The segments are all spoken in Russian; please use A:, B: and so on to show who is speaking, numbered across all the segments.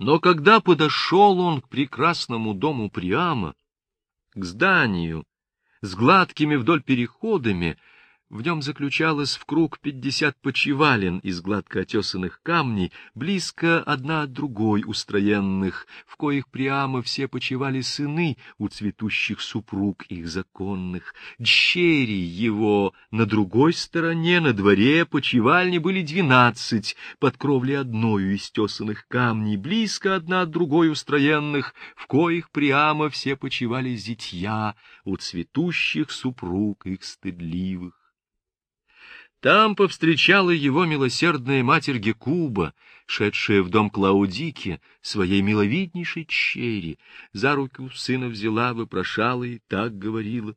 A: Но когда подошел он к прекрасному дому Приама, к зданию, с гладкими вдоль переходами, в нем заключалось в круг пятьдесят почевален из гладко отесанных камней, близко одна от другой устроенных, в коих прямо все почивали сыны у цветущих супруг их законных. Дщери его на другой стороне, на дворе, почивальни были двенадцать, под кровлей одною из тесанных камней, близко одна от другой устроенных, в коих прямо все почивали зятья у цветущих супруг их стыдливых. Там повстречала его милосердная матерь Гекуба, шедшая в дом Клаудики, своей миловиднейшей черри, за руку сына взяла, вопрошала и так говорила.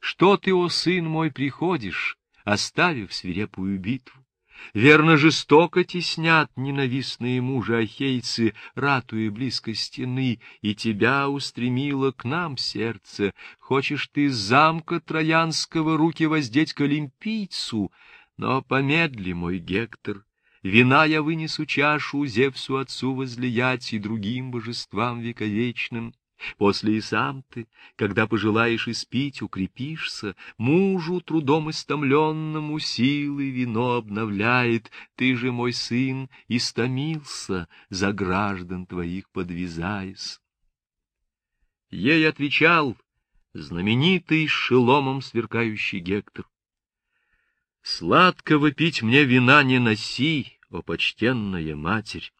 A: «Что ты, о сын мой, приходишь, оставив свирепую битву? Верно, жестоко теснят ненавистные мужи ахейцы, ратуя близко стены, и тебя устремило к нам сердце. Хочешь ты замка Троянского руки воздеть к олимпийцу, но помедли, мой Гектор, вина я вынесу чашу Зевсу отцу возлиять и другим божествам вековечным. После и сам ты, когда пожелаешь испить, укрепишься, мужу трудом истомленному силы вино обновляет. Ты же, мой сын, истомился, за граждан твоих подвязаясь. Ей отвечал знаменитый шеломом сверкающий Гектор. Сладкого пить мне вина не носи, о почтенная матерь.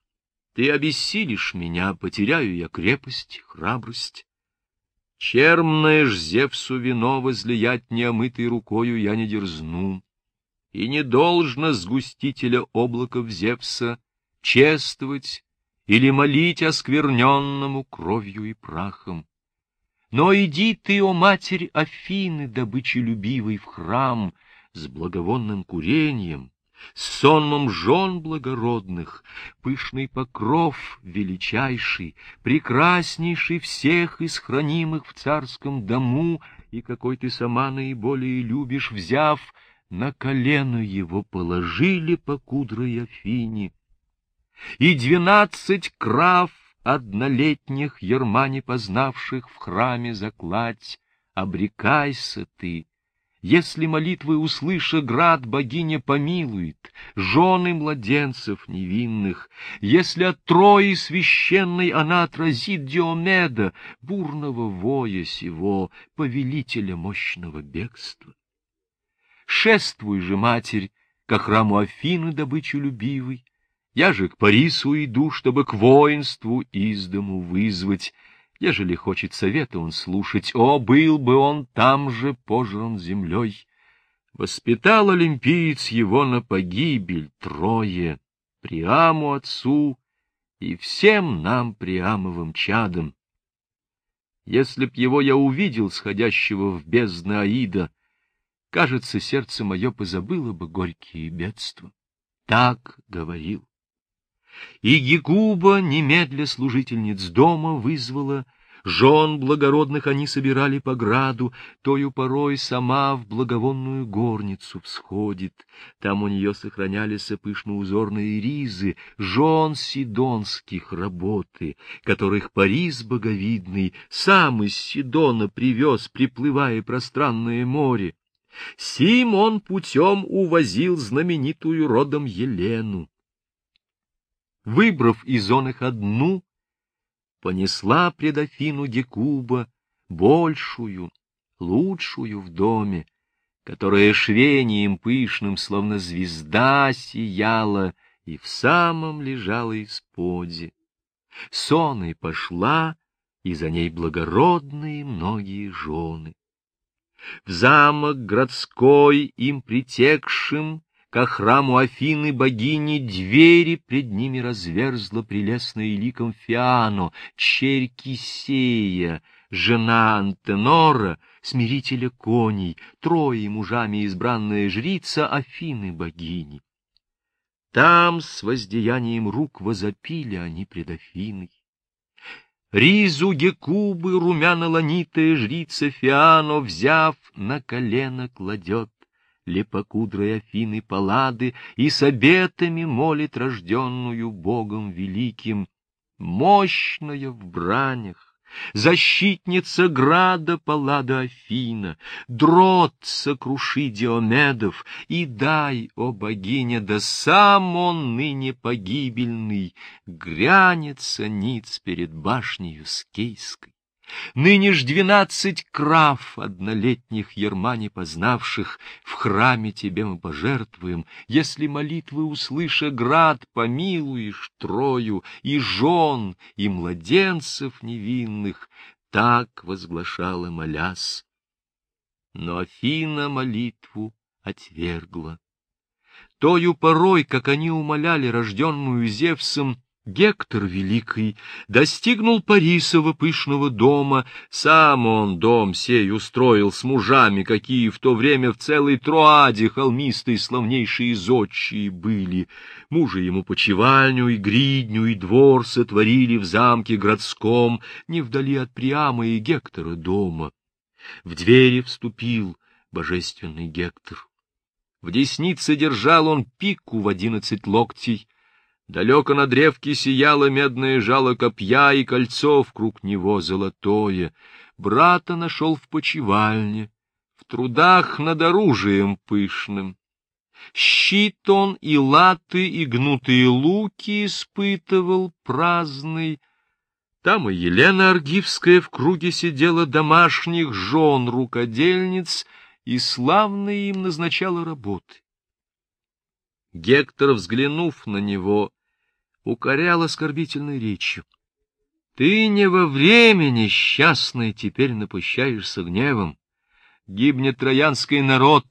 A: Ты обессилишь меня, потеряю я крепость, храбрость. Чермное ж Зевсу вино возлиять неомытой рукою я не дерзну, и не должно сгустителя облаков Зевса чествовать или молить оскверненному кровью и прахом. Но иди ты, о матерь Афины, добычи любивой, в храм, с благовонным курением, с сонмом жен благородных, пышный покров величайший, прекраснейший всех из хранимых в царском дому, и какой ты сама наиболее любишь, взяв, на колено его положили по кудрой Афине. И двенадцать крав однолетних ерма не познавших в храме закладь, обрекайся ты, если молитвы услыша, град богиня помилует, жены младенцев невинных, если от Трои священной она отразит Диомеда, бурного воя сего, повелителя мощного бегства. Шествуй же, матерь, ко храму Афины добычу любивой, я же к Парису иду, чтобы к воинству из дому вызвать, Ежели хочет совета он слушать, о, был бы он там же пожран землей. Воспитал олимпиец его на погибель трое, Приаму отцу и всем нам Приамовым чадам. Если б его я увидел, сходящего в бездны Аида, кажется, сердце мое позабыло бы горькие бедства. Так говорил. И Гекуба немедля служительниц дома вызвала, Жен благородных они собирали по граду, Тою порой сама в благовонную горницу всходит. Там у нее сохранялись пышно-узорные ризы, Жен сидонских работы, Которых Парис боговидный Сам из Сидона привез, приплывая пространное море. Сим он путем увозил знаменитую родом Елену. Выбрав из он их одну, понесла пред Афину Гекуба большую, лучшую в доме, которая швением пышным, словно звезда, сияла и в самом лежала исподе. Сон пошла, и за ней благородные многие жены. В замок городской им притекшим ко храму Афины богини двери пред ними разверзла прелестная ликом Фиано, черь Кисея, жена Антенора, смирителя коней, трое мужами избранная жрица Афины богини. Там с воздеянием рук возопили они пред Афиной. Ризу Гекубы румяно-ланитая жрица Фиано, взяв, на колено кладет лепокудрой Афины Паллады и с обетами молит рожденную Богом великим. мощная в бранях, защитница града Паллада Афина, дрот сокруши Диомедов, и дай, о богиня, да сам он ныне погибельный, грянется ниц перед башнею скейской. Ныне ж двенадцать крав, однолетних ерма не познавших, в храме тебе мы пожертвуем, если молитвы услыша град, помилуешь трою, и жен, и младенцев невинных, так возглашала молясь. Но Афина молитву отвергла. Тою порой, как они умоляли рожденную Зевсом, Гектор Великий достигнул Парисова пышного дома, сам он дом сей устроил с мужами, какие в то время в целой Троаде холмистой славнейшие зодчие были. Мужи ему почевальню и гридню и двор сотворили в замке городском, не вдали от Приама и Гектора дома. В двери вступил божественный Гектор. В деснице держал он пику в одиннадцать локтей, Далеко на древке сияло медное жало копья и кольцо вкруг него золотое. Брата нашел в почевальне, в трудах над оружием пышным. Щит он и латы, и гнутые луки испытывал праздный. Там и Елена Аргивская в круге сидела домашних жен рукодельниц и славно им назначала работы. Гектор, взглянув на него, укорял оскорбительной речью. Ты не во времени счастный теперь напыщаешься гневом. Гибнет троянский народ,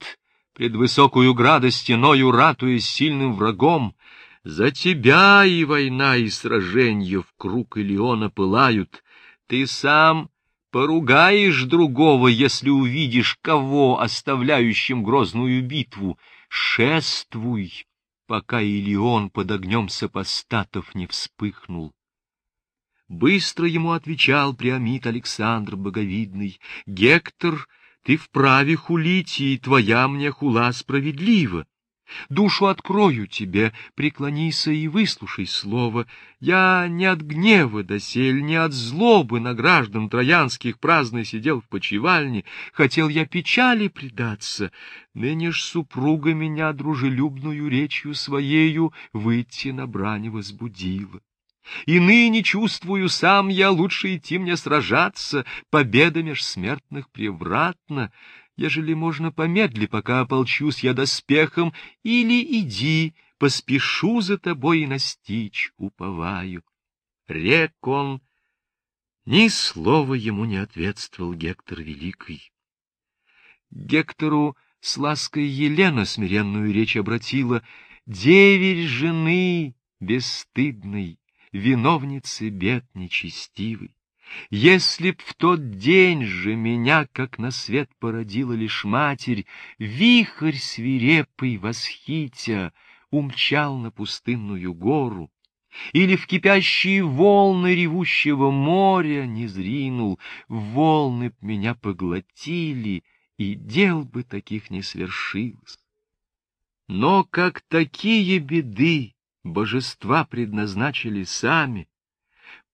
A: пред высокую града стеною ратуя с сильным врагом. За тебя и война, и сраженья в круг Илеона пылают. Ты сам поругаешь другого, если увидишь кого, оставляющим грозную битву. Шествуй, пока Илион под огнем сопостатов не вспыхнул. Быстро ему отвечал Приамид Александр Боговидный, «Гектор, ты вправе хулить, и твоя мне хула справедлива. Душу открою тебе, преклонися и выслушай слово. Я не от гнева досель, не от злобы на граждан троянских праздно сидел в почевальне, хотел я печали предаться. Ныне ж супруга меня дружелюбную речью своею выйти на брань возбудила. И ныне чувствую сам я, лучше идти мне сражаться, победа меж смертных превратна, ежели можно помедли, пока ополчусь я доспехом, или иди, поспешу за тобой и настичь, уповаю. Рек он, ни слова ему не ответствовал Гектор Великий. Гектору с лаской Елена смиренную речь обратила, деверь жены бесстыдной, виновницы бед нечестивой. Если б в тот день же меня, как на свет породила лишь матерь, вихрь свирепый восхитя умчал на пустынную гору, или в кипящие волны ревущего моря не зринул, волны б меня поглотили, и дел бы таких не свершилось. Но как такие беды божества предназначили сами,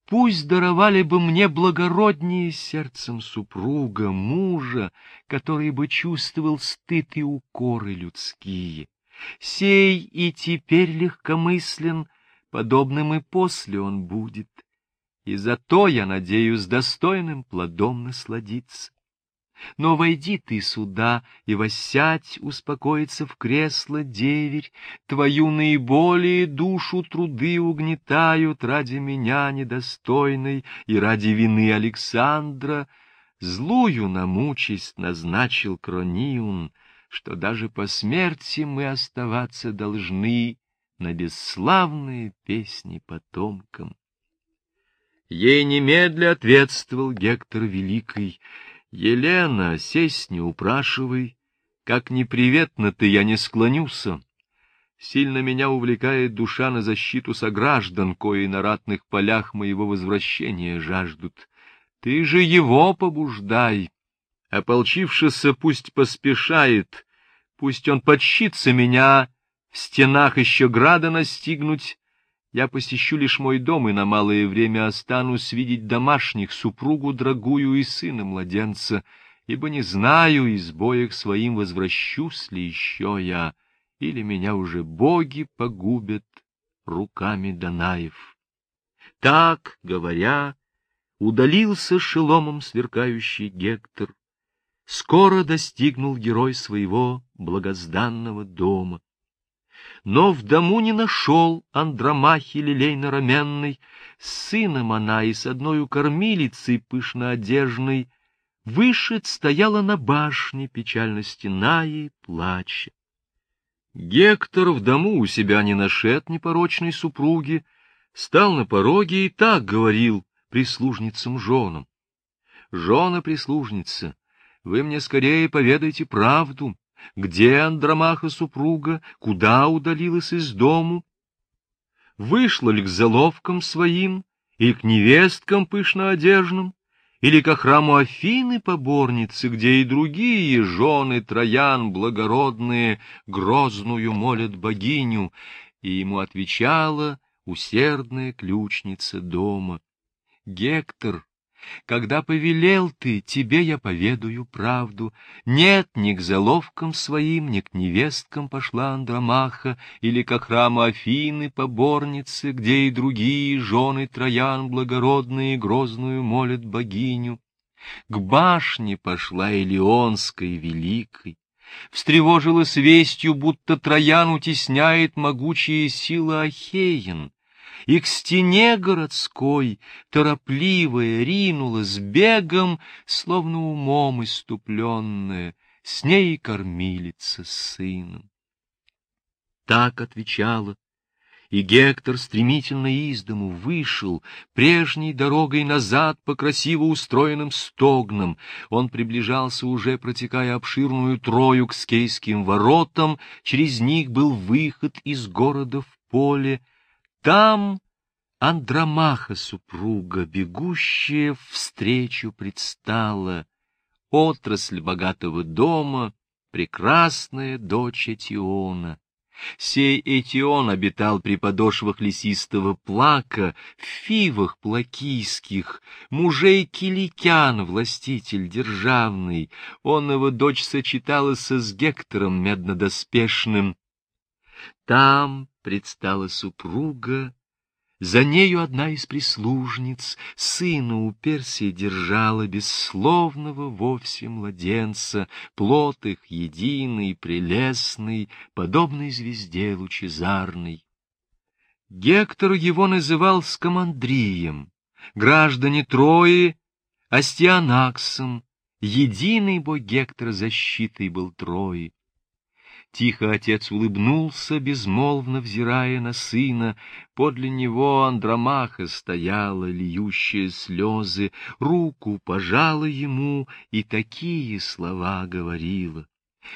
A: Пусть даровали бы мне благороднее сердцем супруга, мужа, который бы чувствовал стыд и укоры людские. Сей и теперь легкомыслен, подобным и после он будет, и зато, я надеюсь, достойным плодом насладиться. Но войди ты сюда и воссядь, успокоиться в кресло, деверь, Твою наиболее душу труды угнетают ради меня недостойной и ради вины Александра. Злую нам участь назначил Крониун, что даже по смерти мы оставаться должны на бесславные песни потомкам. Ей немедля ответствовал Гектор Великий — Елена, сесть не упрашивай, как неприветно ты, я не склонюся. Сильно меня увлекает душа на защиту сограждан, кои на ратных полях моего возвращения жаждут. Ты же его побуждай. Ополчившийся пусть поспешает, пусть он подщится меня в стенах еще града настигнуть, Я посещу лишь мой дом и на малое время останусь видеть домашних, супругу дорогую и сына младенца, ибо не знаю, из боек своим возвращусь ли еще я, или меня уже боги погубят руками Данаев. Так, говоря, удалился шеломом сверкающий Гектор. Скоро достигнул герой своего благозданного дома. Но в дому не нашел Андромахи лилейно-раменной, с сыном она и с одною кормилицей пышно-одежной, вышед стояла на башне, печально стена ей плача. Гектор в дому у себя не нашед непорочной супруги, стал на пороге и так говорил прислужницам-женам. Жена-прислужница, вы мне скорее поведайте правду, где Андромаха супруга, куда удалилась из дому, вышла ли к заловкам своим или к невесткам пышно-одежным, или ко храму Афины поборницы, где и другие жены Троян благородные грозную молят богиню, и ему отвечала усердная ключница дома. Гектор, когда повелел ты, тебе я поведаю правду. Нет, ни к заловкам своим, ни к невесткам пошла Андромаха, или ко храму Афины поборницы, где и другие жены Троян благородные грозную молят богиню. К башне пошла Илионской великой, встревожилась вестью, будто Троян утесняет могучие силы Ахеин, и к стене городской, торопливая, ринулась бегом, словно умом иступленная, с ней кормилица с сыном. Так отвечала, и Гектор стремительно из дому вышел, прежней дорогой назад по красиво устроенным стогнам. Он приближался уже, протекая обширную трою к скейским воротам, через них был выход из города в поле, там Андромаха супруга, бегущая встречу предстала, отрасль богатого дома, прекрасная дочь Этиона. Сей Этион обитал при подошвах лесистого плака, в фивах плакийских, мужей киликян, властитель державный. Он его дочь сочеталась с Гектором меднодоспешным, там предстала супруга, за нею одна из прислужниц, сына у Персии держала бессловного вовсе младенца, плод их единый, прелестный, подобный звезде лучезарной. Гектор его называл Скамандрием, граждане Трои — Астианаксом, единый бой Гектора защитой был Трои. Тихо отец улыбнулся, безмолвно взирая на сына. Подле него Андромаха стояла, льющая слезы, руку пожала ему и такие слова говорила.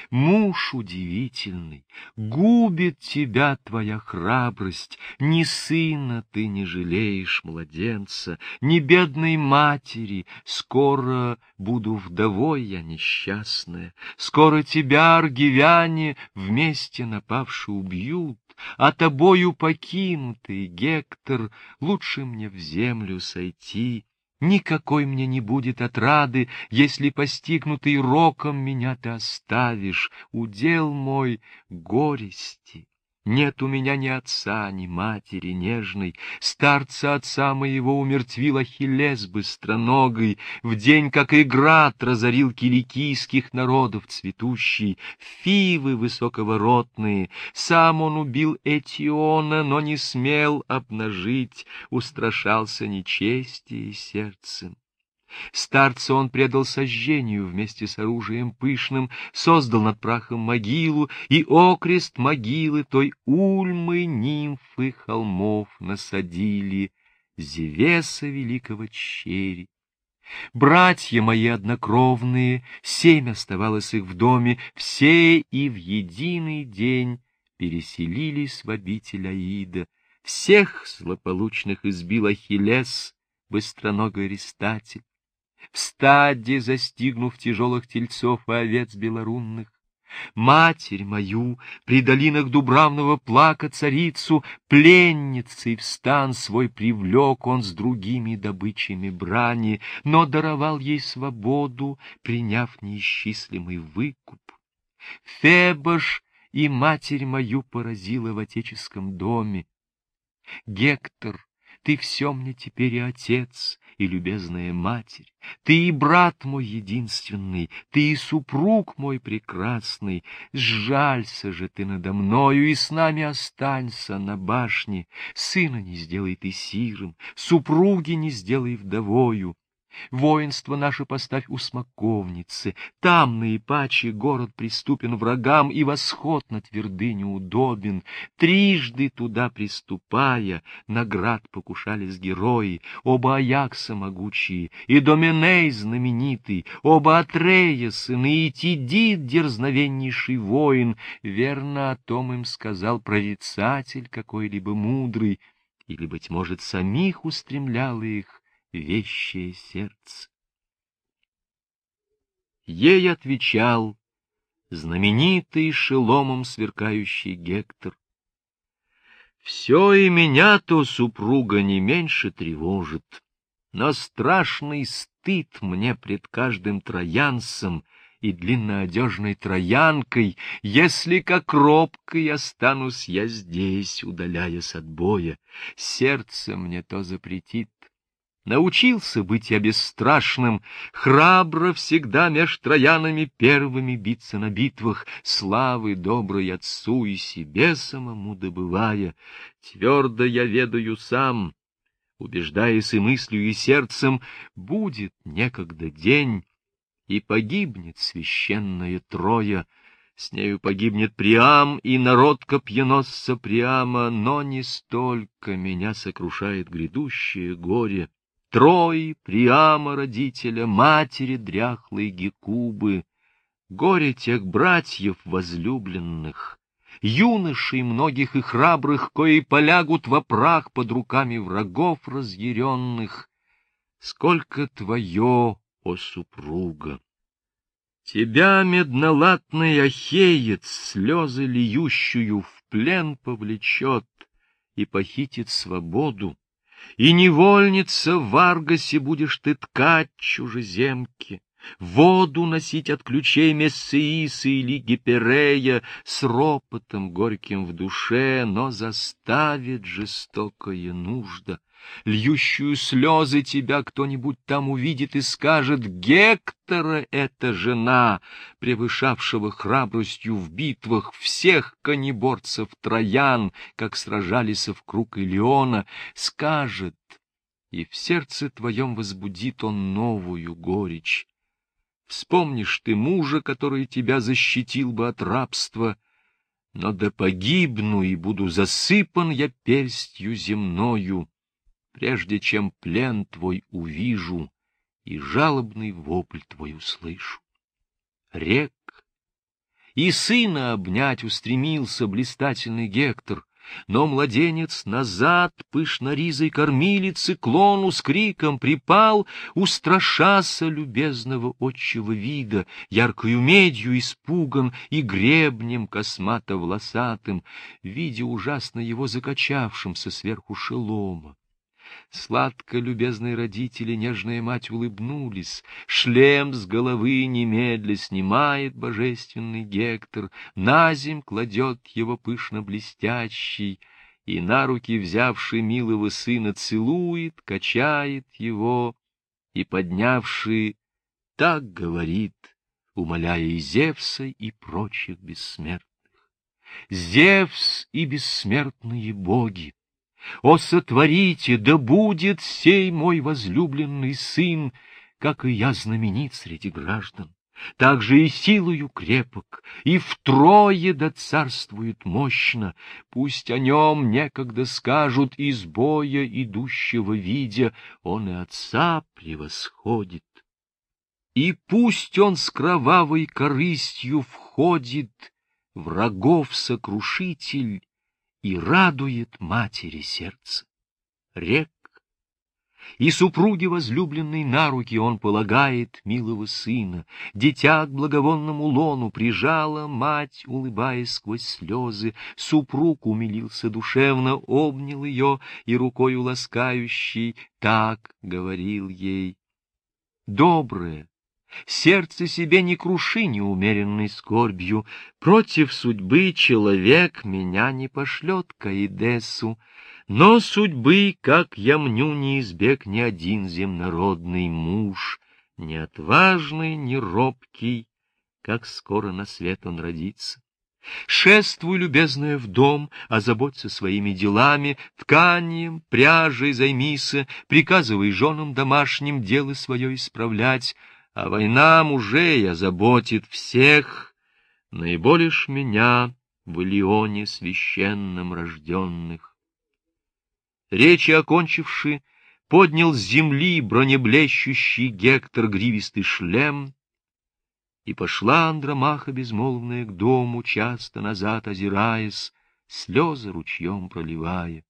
A: Муж удивительный, губит тебя твоя храбрость, ни сына ты не жалеешь, младенца, ни бедной матери, скоро буду вдовой я несчастная, скоро тебя, аргивяне, вместе напавши убьют, а тобою покинутый, Гектор, лучше мне в землю сойти, Никакой мне не будет отрады, если постигнутый роком меня ты оставишь, удел мой горести. Нет у меня ни отца, ни матери нежной. Старца отца моего умертвил Ахиллес быстроногой, В день, как и град разорил киликийских народов цветущий, Фивы высоковоротные. Сам он убил Этиона, но не смел обнажить, Устрашался нечестие сердцем. Старца он предал сожжению вместе с оружием пышным, создал над прахом могилу, и окрест могилы той ульмы нимфы холмов насадили, Зевеса великого чери. Братья мои однокровные, семь оставалось их в доме, все и в единый день переселились в обитель Аида. Всех злополучных избил Ахиллес, быстроногой рестатель в стаде застигнув тяжелых тельцов и овец белорунных, Матерь мою, при долинах Дубравного плака царицу, Пленницей в стан свой привлек он с другими добычами брани, Но даровал ей свободу, приняв неисчислимый выкуп. Фебош и матерь мою поразила в отеческом доме. Гектор, ты все мне теперь и отец, и любезная матерь, ты и брат мой единственный, ты и супруг мой прекрасный, сжалься же ты надо мною и с нами останься на башне, сына не сделай ты сирым, супруги не сделай вдовою, Воинство наше поставь у смоковницы, там наипаче город приступен врагам, и восход на твердыню удобен. Трижды туда приступая, наград покушались герои, оба Аякса могучие, и Доменей знаменитый, оба Атрея сыны, и Тидит дерзновеннейший воин. Верно о том им сказал прорицатель какой-либо мудрый, или, быть может, самих устремлял их вещее сердце. Ей отвечал знаменитый шеломом сверкающий Гектор. Все и меня-то супруга не меньше тревожит, но страшный стыд мне пред каждым троянцем и длинноодежной троянкой, если как робкой останусь я здесь, удаляясь от боя. Сердце мне то запретит, Научился быть я бесстрашным, храбро всегда меж троянами первыми биться на битвах, славы доброй отцу и себе самому добывая. Твердо я ведаю сам, убеждаясь и мыслью, и сердцем, будет некогда день, и погибнет священная Троя, с нею погибнет Приам и народ копьеносца Приама, но не столько меня сокрушает грядущее горе, Трой, Приама родителя, матери дряхлой Гекубы, горе тех братьев возлюбленных, юношей многих и храбрых, кои полягут во прах под руками врагов разъяренных. Сколько твое, о супруга! Тебя, меднолатный ахеец, слезы льющую в плен повлечет и похитит свободу, и невольница в Аргасе будешь ты ткать чужеземки, Воду носить от ключей Мессеиса или Гиперея С ропотом горьким в душе, но заставит жестокая нужда — льющую слезы тебя кто-нибудь там увидит и скажет, Гектора — это жена, превышавшего храбростью в битвах всех конеборцев троян, как сражались в круг Илеона, скажет, и в сердце твоем возбудит он новую горечь. Вспомнишь ты мужа, который тебя защитил бы от рабства, но да погибну и буду засыпан я перстью земною, прежде чем плен твой увижу и жалобный вопль твой услышу. Рек, и сына обнять устремился блистательный Гектор, но младенец назад, пышно ризой кормилицы, клону с криком припал, устрашася любезного отчего вида, яркою медью испуган и гребнем космато-волосатым, видя ужасно его закачавшимся сверху шелома. Сладко любезные родители, нежная мать улыбнулись. Шлем с головы немедля снимает божественный Гектор, на земь кладет его пышно блестящий, и на руки взявший милого сына целует, качает его, и, поднявший, так говорит, умоляя и Зевса, и прочих бессмертных. Зевс и бессмертные боги! О, сотворите, да будет сей мой возлюбленный сын, как и я знаменит среди граждан. Так же и силою крепок, и втрое да царствует мощно. Пусть о нем некогда скажут из боя идущего видя, он и отца превосходит. И пусть он с кровавой корыстью входит, врагов сокрушитель, и радует матери сердце. Рек, и супруге возлюбленной на руки он полагает милого сына. Дитя к благовонному лону прижала мать, улыбаясь сквозь слезы. Супруг умилился душевно, обнял ее и рукою ласкающий так говорил ей. Доброе, Сердце себе не круши неумеренной скорбью, Против судьбы человек меня не пошлет к Аидесу, Но судьбы, как я мню, не избег ни один земнородный муж, Ни отважный, ни робкий, как скоро на свет он родится. Шествуй, любезная, в дом, озаботься своими делами, тканием, пряжей займися, приказывай женам домашним дело свое исправлять, а война мужей озаботит всех, наиболее ж меня в Илионе священном рожденных. Речи окончивши, поднял с земли бронеблещущий Гектор гривистый шлем, и пошла Андромаха безмолвная к дому, часто назад озираясь, слезы ручьем проливая.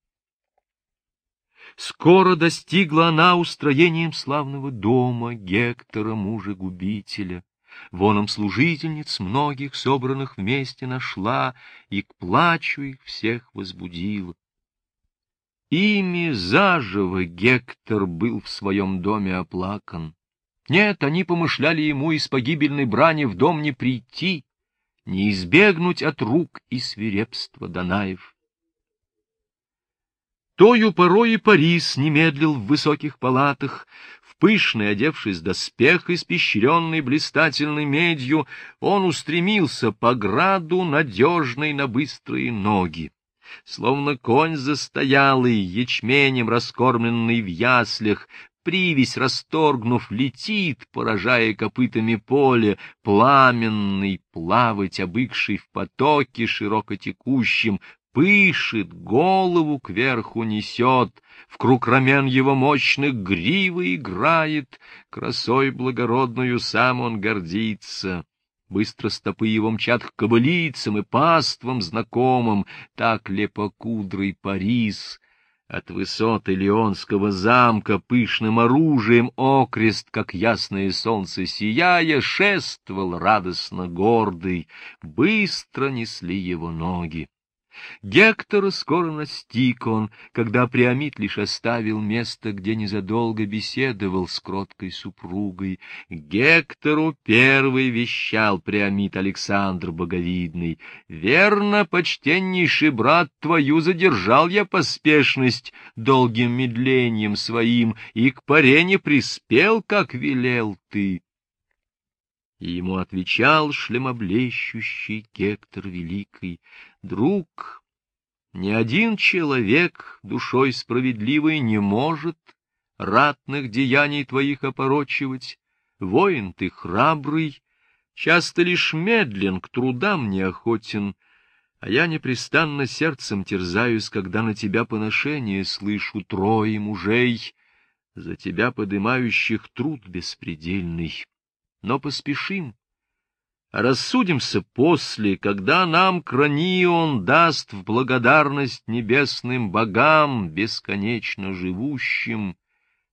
A: Скоро достигла она устроением славного дома Гектора, мужа-губителя. Воном служительниц многих, собранных вместе, нашла и к плачу их всех возбудила. Ими заживо Гектор был в своем доме оплакан. Нет, они помышляли ему из погибельной брани в дом не прийти, не избегнуть от рук и свирепства Данаев. Тою порой и Парис не медлил в высоких палатах, в пышный, одевшись доспех, испещренный блистательной медью, он устремился по граду, надежный на быстрые ноги. Словно конь застоялый, ячменем раскормленный в яслях, привесь расторгнув, летит, поражая копытами поле, пламенный, плавать обыкший в потоке широко текущем, пышет, голову кверху несет, в круг рамен его мощных гривы играет, красой благородную сам он гордится. Быстро стопы его мчат к кобылицам и паствам знакомым, так лепокудрый Парис. От высоты Леонского замка пышным оружием окрест, как ясное солнце сияя, шествовал радостно гордый, быстро несли его ноги. Гектора скоро настиг он, когда Приамид лишь оставил место, где незадолго беседовал с кроткой супругой. Гектору первый вещал Приамид Александр Боговидный. «Верно, почтеннейший брат, твою задержал я поспешность долгим медлением своим, и к паре не приспел, как велел ты». И ему отвечал шлемоблещущий Гектор Великий, «Друг, ни один человек душой справедливой не может ратных деяний твоих опорочивать. Воин ты храбрый, часто лишь медлен, к трудам неохотен, а я непрестанно сердцем терзаюсь, когда на тебя поношение слышу трое мужей, за тебя подымающих труд беспредельный но поспешим. Рассудимся после, когда нам Кранион даст в благодарность небесным богам, бесконечно живущим,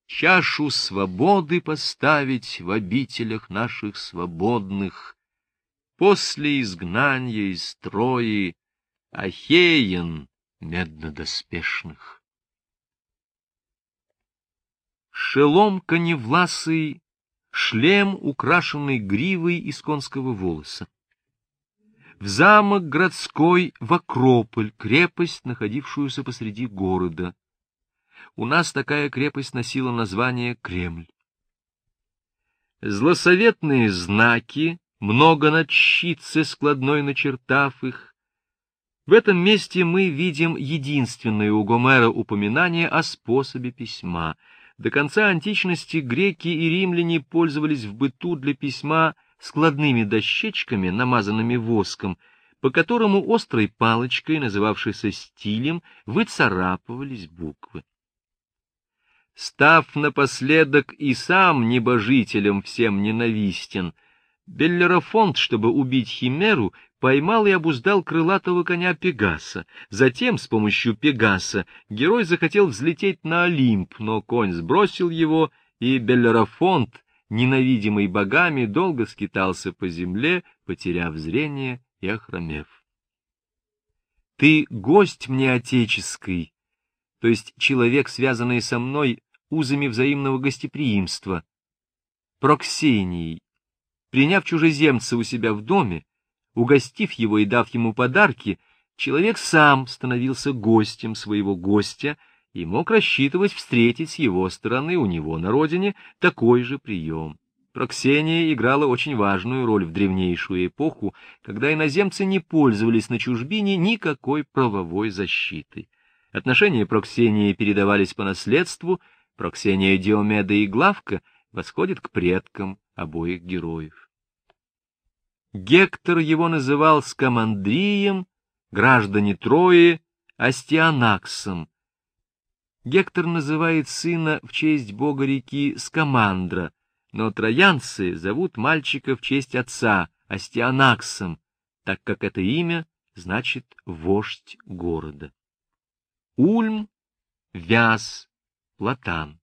A: чашу свободы поставить в обителях наших свободных, после изгнания из строи Ахеен меднодоспешных. Шелом коневласый шлем, украшенный гривой из конского волоса. В замок городской, в Акрополь, крепость, находившуюся посреди города. У нас такая крепость носила название Кремль. Злосоветные знаки, много на щитце складной начертав их. В этом месте мы видим единственное у Гомера упоминание о способе письма — до конца античности греки и римляне пользовались в быту для письма складными дощечками, намазанными воском, по которому острой палочкой, называвшейся стилем, выцарапывались буквы. Став напоследок и сам небожителем всем ненавистен, Беллерафонт, чтобы убить Химеру, поймал и обуздал крылатого коня Пегаса. Затем, с помощью Пегаса, герой захотел взлететь на Олимп, но конь сбросил его, и Беллерафонт, ненавидимый богами, долго скитался по земле, потеряв зрение и охромев. Ты гость мне отеческий, то есть человек, связанный со мной узами взаимного гостеприимства, проксенией, приняв чужеземца у себя в доме, угостив его и дав ему подарки, человек сам становился гостем своего гостя и мог рассчитывать встретить с его стороны у него на родине такой же прием. Проксения играла очень важную роль в древнейшую эпоху, когда иноземцы не пользовались на чужбине никакой правовой защитой. Отношения Проксении передавались по наследству, Проксения Диомеда и Главка восходят к предкам обоих героев. Гектор его называл Скамандрием, граждане Трои — Астианаксом. Гектор называет сына в честь бога реки Скамандра, но троянцы зовут мальчика в честь отца Астианаксом, так как это имя значит «вождь города». Ульм, Вяз, Платан.